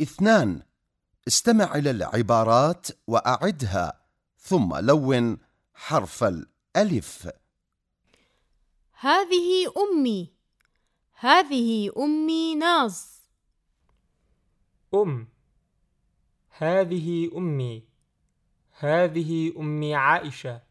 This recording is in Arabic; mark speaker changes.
Speaker 1: اثنان استمع إلى العبارات وأعدها ثم لون حرف الألف.
Speaker 2: هذه أمي. هذه أمي ناز.
Speaker 3: أم. هذه أمي. هذه أمي عائشة.